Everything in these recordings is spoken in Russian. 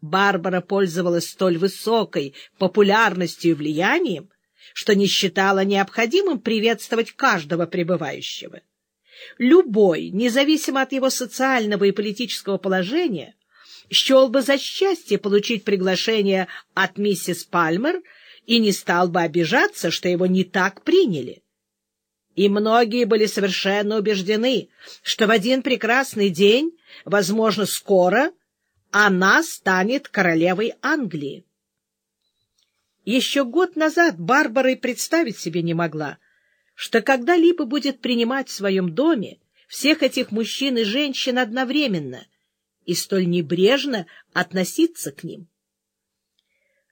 Барбара пользовалась столь высокой популярностью и влиянием, что не считала необходимым приветствовать каждого пребывающего. Любой, независимо от его социального и политического положения, счел бы за счастье получить приглашение от миссис Пальмер и не стал бы обижаться, что его не так приняли. И многие были совершенно убеждены, что в один прекрасный день, возможно, скоро, она станет королевой Англии. Еще год назад Барбара и представить себе не могла, что когда-либо будет принимать в своем доме всех этих мужчин и женщин одновременно и столь небрежно относиться к ним.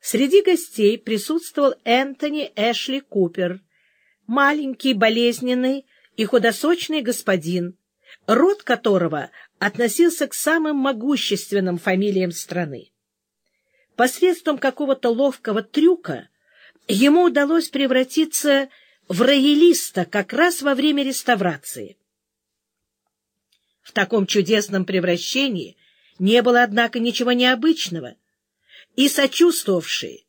Среди гостей присутствовал Энтони Эшли Купер, маленький, болезненный и худосочный господин, род которого относился к самым могущественным фамилиям страны. Посредством какого-то ловкого трюка ему удалось превратиться в роялиста как раз во время реставрации. В таком чудесном превращении не было, однако, ничего необычного, и сочувствовавшие,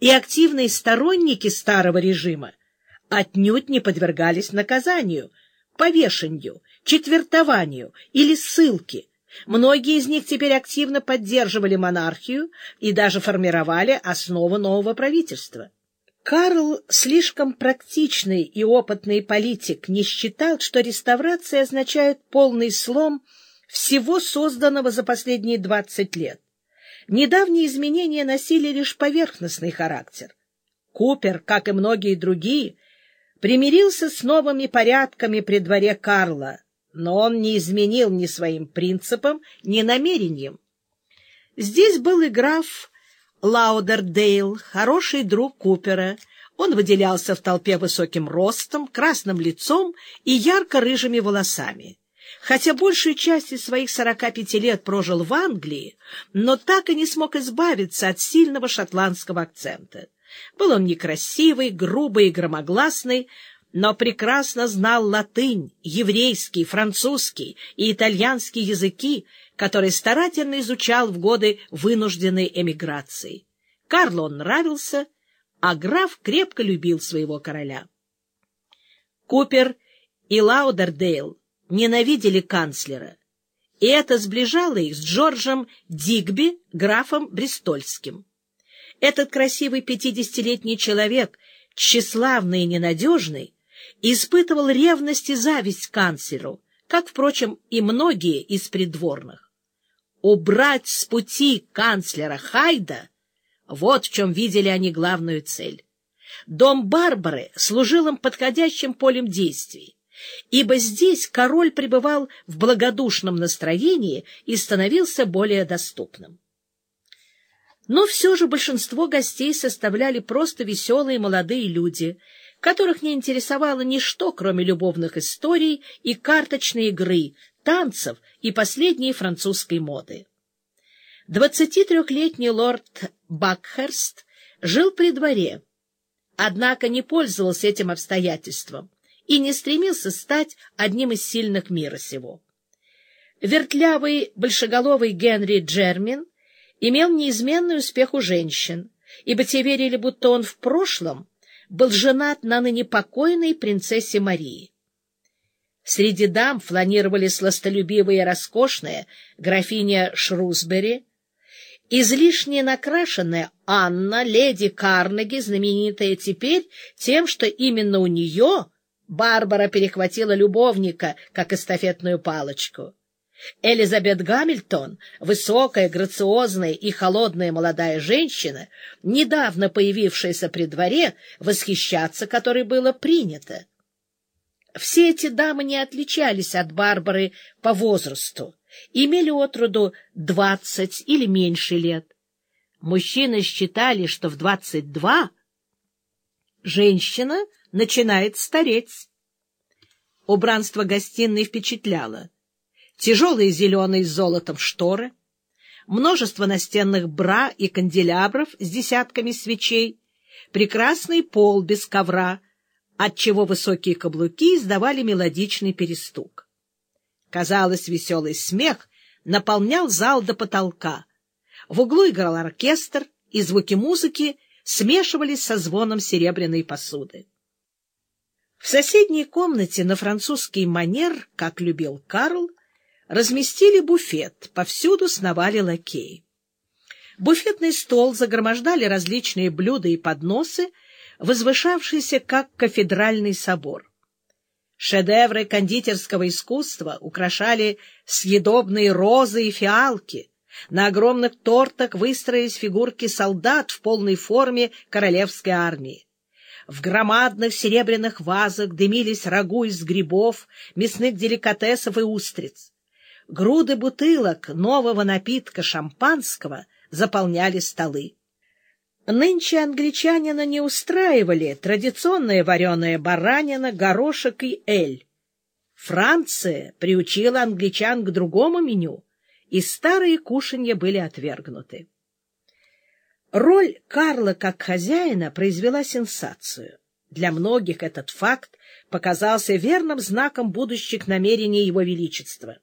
и активные сторонники старого режима отнюдь не подвергались наказанию, повешению четвертованию или ссылке. Многие из них теперь активно поддерживали монархию и даже формировали основу нового правительства. Карл, слишком практичный и опытный политик, не считал, что реставрация означает полный слом всего созданного за последние 20 лет. Недавние изменения носили лишь поверхностный характер. Купер, как и многие другие, примирился с новыми порядками при дворе Карла, но он не изменил ни своим принципам, ни намерениям. Здесь был и граф Лаудердейл, хороший друг Купера. Он выделялся в толпе высоким ростом, красным лицом и ярко-рыжими волосами. Хотя большую часть из своих сорока пяти лет прожил в Англии, но так и не смог избавиться от сильного шотландского акцента. Был он некрасивый, грубый и громогласный, но прекрасно знал латынь, еврейский, французский и итальянский языки, которые старательно изучал в годы вынужденной эмиграции. Карлу он нравился, а граф крепко любил своего короля. Купер и Лаудердейл ненавидели канцлера, и это сближало их с Джорджем Дигби, графом Бристольским. Этот красивый пятидесятилетний человек, тщеславный и ненадежный, испытывал ревность и зависть к канцлеру, как, впрочем, и многие из придворных. Убрать с пути канцлера Хайда — вот в чем видели они главную цель. Дом Барбары служил им подходящим полем действий, ибо здесь король пребывал в благодушном настроении и становился более доступным. Но все же большинство гостей составляли просто веселые молодые люди — которых не интересовало ничто, кроме любовных историй и карточной игры, танцев и последней французской моды. Двадцати трехлетний лорд Бакхерст жил при дворе, однако не пользовался этим обстоятельством и не стремился стать одним из сильных мира сего. Вертлявый большеголовый Генри Джермин имел неизменный успех у женщин, ибо те верили, будто он в прошлом был женат на ныне покойной принцессе Марии. Среди дам фланировали сластолюбивые и роскошные графиня Шрусбери, излишне накрашенная Анна, леди Карнеги, знаменитая теперь тем, что именно у нее Барбара перехватила любовника, как эстафетную палочку. Элизабет Гамильтон, высокая, грациозная и холодная молодая женщина, недавно появившаяся при дворе, восхищаться которой было принято. Все эти дамы не отличались от Барбары по возрасту, имели от роду двадцать или меньше лет. Мужчины считали, что в двадцать два женщина начинает стареть. Убранство гостиной впечатляло тяжелые зеленые с золотом шторы, множество настенных бра и канделябров с десятками свечей, прекрасный пол без ковра, отчего высокие каблуки издавали мелодичный перестук. Казалось, веселый смех наполнял зал до потолка. В углу играл оркестр, и звуки музыки смешивались со звоном серебряной посуды. В соседней комнате на французский манер, как любил Карл, разместили буфет, повсюду сновали лакеи. Буфетный стол загромождали различные блюда и подносы, возвышавшиеся как кафедральный собор. Шедевры кондитерского искусства украшали съедобные розы и фиалки. На огромных тортах выстроились фигурки солдат в полной форме королевской армии. В громадных серебряных вазах дымились рагу из грибов, мясных деликатесов и устриц. Груды бутылок нового напитка шампанского заполняли столы. Нынче англичанина не устраивали традиционная вареная баранина, горошек и эль. Франция приучила англичан к другому меню, и старые кушанья были отвергнуты. Роль Карла как хозяина произвела сенсацию. Для многих этот факт показался верным знаком будущих намерений его величества.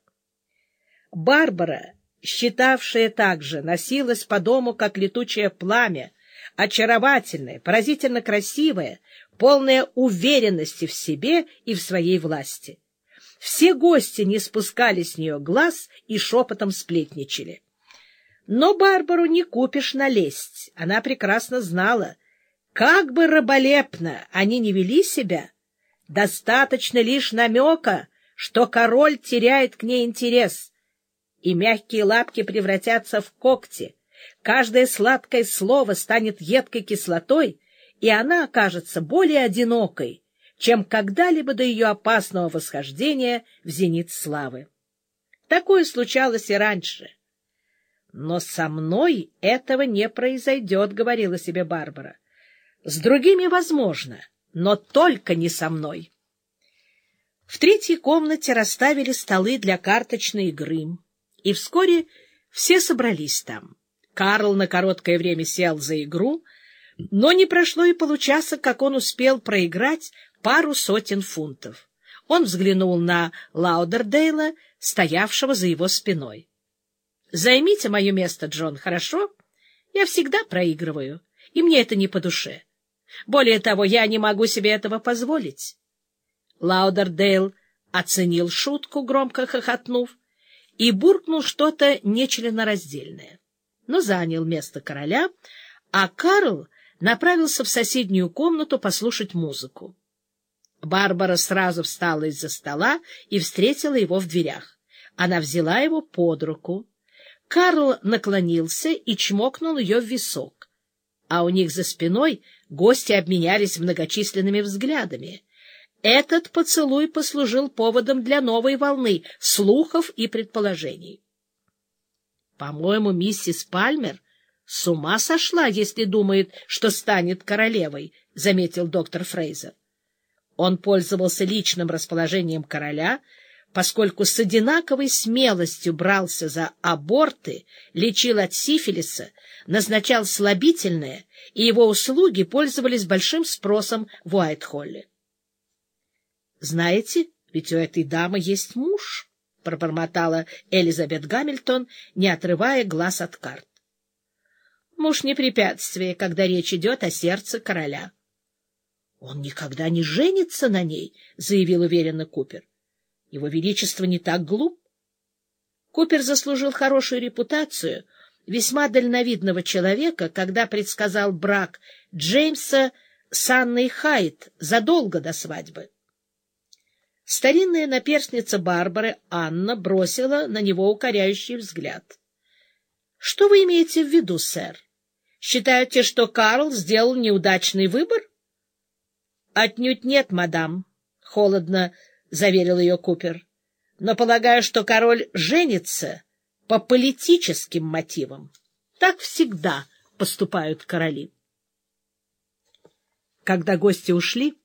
Барбара, считавшая также, носилась по дому, как летучее пламя, очаровательная, поразительно красивая, полная уверенности в себе и в своей власти. Все гости не спускали с нее глаз и шепотом сплетничали. Но Барбару не купишь налезть. Она прекрасно знала, как бы раболепно они не вели себя, достаточно лишь намека, что король теряет к ней интерес, и мягкие лапки превратятся в когти, каждое сладкое слово станет едкой кислотой, и она окажется более одинокой, чем когда-либо до ее опасного восхождения в зенит славы. Такое случалось и раньше. «Но со мной этого не произойдет», — говорила себе Барбара. «С другими возможно, но только не со мной». В третьей комнате расставили столы для карточной игры, и вскоре все собрались там. Карл на короткое время сел за игру, но не прошло и получаса, как он успел проиграть пару сотен фунтов. Он взглянул на Лаудердейла, стоявшего за его спиной. — Займите мое место, Джон, хорошо? Я всегда проигрываю, и мне это не по душе. Более того, я не могу себе этого позволить. Лаудердейл оценил шутку, громко хохотнув, и буркнул что-то нечленораздельное но занял место короля, а Карл направился в соседнюю комнату послушать музыку. Барбара сразу встала из-за стола и встретила его в дверях. Она взяла его под руку. Карл наклонился и чмокнул ее в висок. А у них за спиной гости обменялись многочисленными взглядами. Этот поцелуй послужил поводом для новой волны слухов и предположений. По-моему, миссис Пальмер с ума сошла, если думает, что станет королевой, — заметил доктор Фрейзер. Он пользовался личным расположением короля, поскольку с одинаковой смелостью брался за аборты, лечил от сифилиса, назначал слабительное, и его услуги пользовались большим спросом в Уайтхолле. — Знаете, ведь у этой дамы есть муж, — пробормотала Элизабет Гамильтон, не отрывая глаз от карт. Муж не препятствие, когда речь идет о сердце короля. — Он никогда не женится на ней, — заявил уверенно Купер. — Его Величество не так глуп. Купер заслужил хорошую репутацию весьма дальновидного человека, когда предсказал брак Джеймса с Анной Хайт задолго до свадьбы. Старинная наперстница Барбары, Анна, бросила на него укоряющий взгляд. — Что вы имеете в виду, сэр? Считаете, что Карл сделал неудачный выбор? — Отнюдь нет, мадам, — холодно заверил ее Купер. — Но полагаю, что король женится по политическим мотивам. Так всегда поступают короли. Когда гости ушли,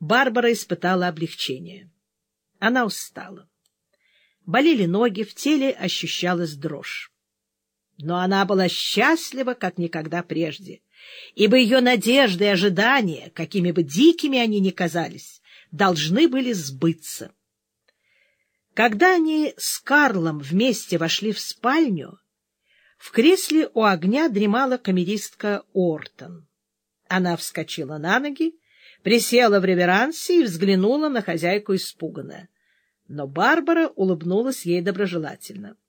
Барбара испытала облегчение. Она устала. Болели ноги, в теле ощущалась дрожь. Но она была счастлива, как никогда прежде, ибо ее надежды и ожидания, какими бы дикими они ни казались, должны были сбыться. Когда они с Карлом вместе вошли в спальню, В кресле у огня дремала камеристка Ортон. Она вскочила на ноги, присела в реверансе и взглянула на хозяйку испуганно. Но Барбара улыбнулась ей доброжелательно. —